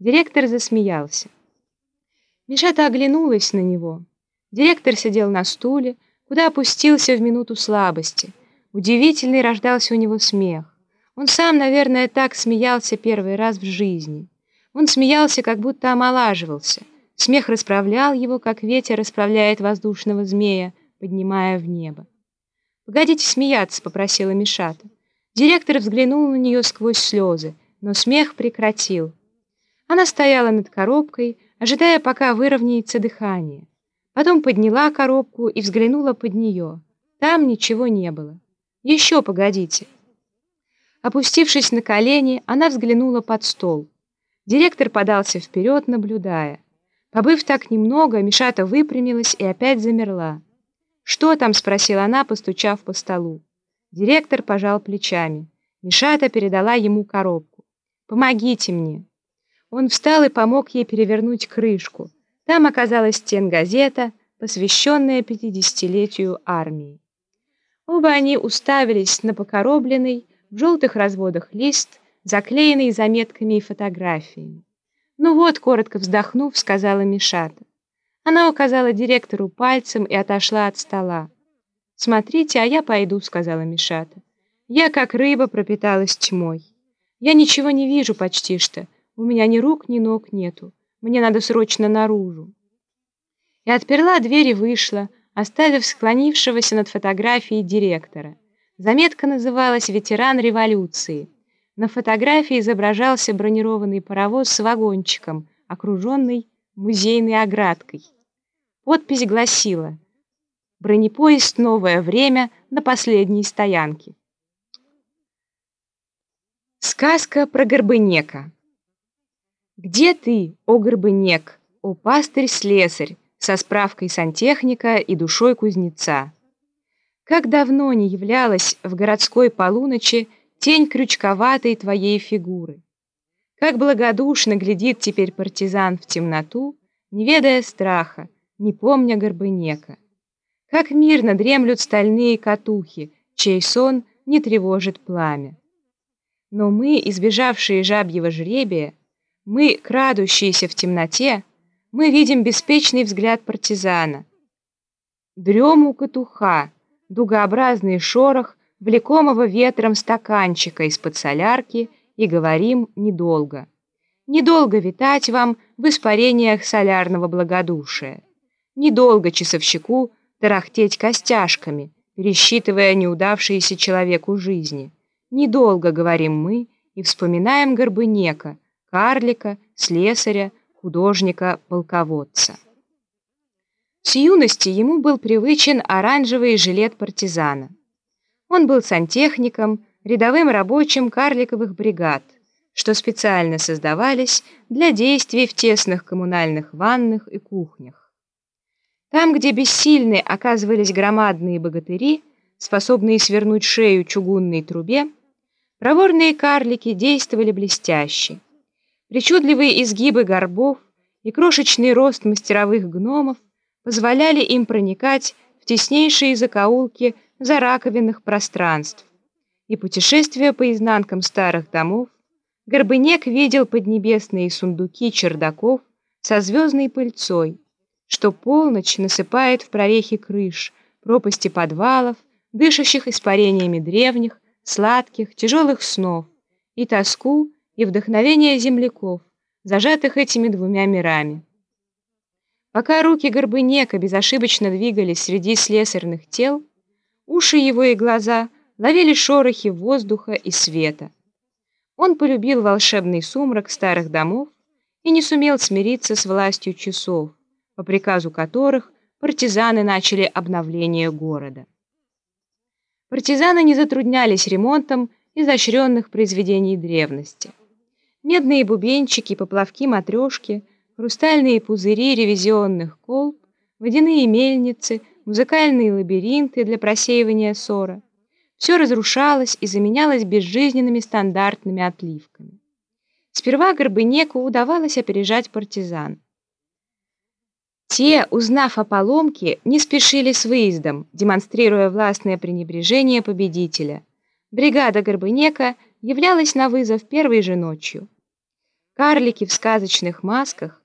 Директор засмеялся. Мишата оглянулась на него. Директор сидел на стуле, куда опустился в минуту слабости. Удивительный рождался у него смех. Он сам, наверное, так смеялся первый раз в жизни. Он смеялся, как будто омолаживался. Смех расправлял его, как ветер расправляет воздушного змея, поднимая в небо. «Погодите смеяться», — попросила Мишата. Директор взглянул на нее сквозь слезы, но смех прекратил. Она стояла над коробкой, ожидая, пока выровняется дыхание. Потом подняла коробку и взглянула под нее. Там ничего не было. «Еще погодите». Опустившись на колени, она взглянула под стол. Директор подался вперед, наблюдая. Побыв так немного, Мишата выпрямилась и опять замерла. «Что там?» — спросила она, постучав по столу. Директор пожал плечами. Мишата передала ему коробку. «Помогите мне». Он встал и помог ей перевернуть крышку. Там оказалась стенгазета, посвященная пятидесятилетию армии. Оба они уставились на покоробленный, в желтых разводах лист, заклеенный заметками и фотографиями. «Ну вот», — коротко вздохнув, сказала Мишата. Она указала директору пальцем и отошла от стола. «Смотрите, а я пойду», — сказала Мишата. «Я, как рыба, пропиталась тьмой. Я ничего не вижу почти что». У меня ни рук, ни ног нету. Мне надо срочно наружу. И отперла дверь и вышла, оставив склонившегося над фотографией директора. Заметка называлась «Ветеран революции». На фотографии изображался бронированный паровоз с вагончиком, окруженный музейной оградкой. Подпись гласила «Бронепоезд «Новое время» на последней стоянке». Сказка про Горбынека где ты, о Горбынек, о пастырь-слесарь, со справкой сантехника и душой кузнеца? Как давно не являлась в городской полуночи тень крючковатой твоей фигуры? Как благодушно глядит теперь партизан в темноту, не ведая страха, не помня Горбынека. Как мирно дремлют стальные катухи, чей сон не тревожит пламя. Но мы, избежавшие жабьего жребия, мы, крадущиеся в темноте, мы видим беспечный взгляд партизана. Дрему катуха, дугообразный шорох, влекомого ветром стаканчика из-под солярки, и говорим недолго. Недолго витать вам в испарениях солярного благодушия. Недолго часовщику тарахтеть костяшками, пересчитывая неудавшиеся человеку жизни. Недолго, говорим мы, и вспоминаем Горбынека, карлика, слесаря, художника-полководца. С юности ему был привычен оранжевый жилет партизана. Он был сантехником, рядовым рабочим карликовых бригад, что специально создавались для действий в тесных коммунальных ваннах и кухнях. Там, где бессильны оказывались громадные богатыри, способные свернуть шею чугунной трубе, проворные карлики действовали блестяще. Причудливые изгибы горбов и крошечный рост мастеровых гномов позволяли им проникать в теснейшие закоулки зараковинных пространств. И путешествуя по изнанкам старых домов, Горбынек видел поднебесные сундуки чердаков со звездной пыльцой, что полночь насыпает в прорехи крыш, пропасти подвалов, дышащих испарениями древних, сладких, тяжелых снов, и тоску, и вдохновение земляков, зажатых этими двумя мирами. Пока руки Горбынека безошибочно двигались среди слесарных тел, уши его и глаза ловили шорохи воздуха и света. Он полюбил волшебный сумрак старых домов и не сумел смириться с властью часов, по приказу которых партизаны начали обновление города. Партизаны не затруднялись ремонтом изощренных произведений древности медные бубенчики, поплавки-матрешки, хрустальные пузыри ревизионных колб, водяные мельницы, музыкальные лабиринты для просеивания ссора. Все разрушалось и заменялось безжизненными стандартными отливками. Сперва Горбынеку удавалось опережать партизан. Те, узнав о поломке, не спешили с выездом, демонстрируя властное пренебрежение победителя. Бригада Горбынека являлась на вызов первой же ночью. Карлики в сказочных масках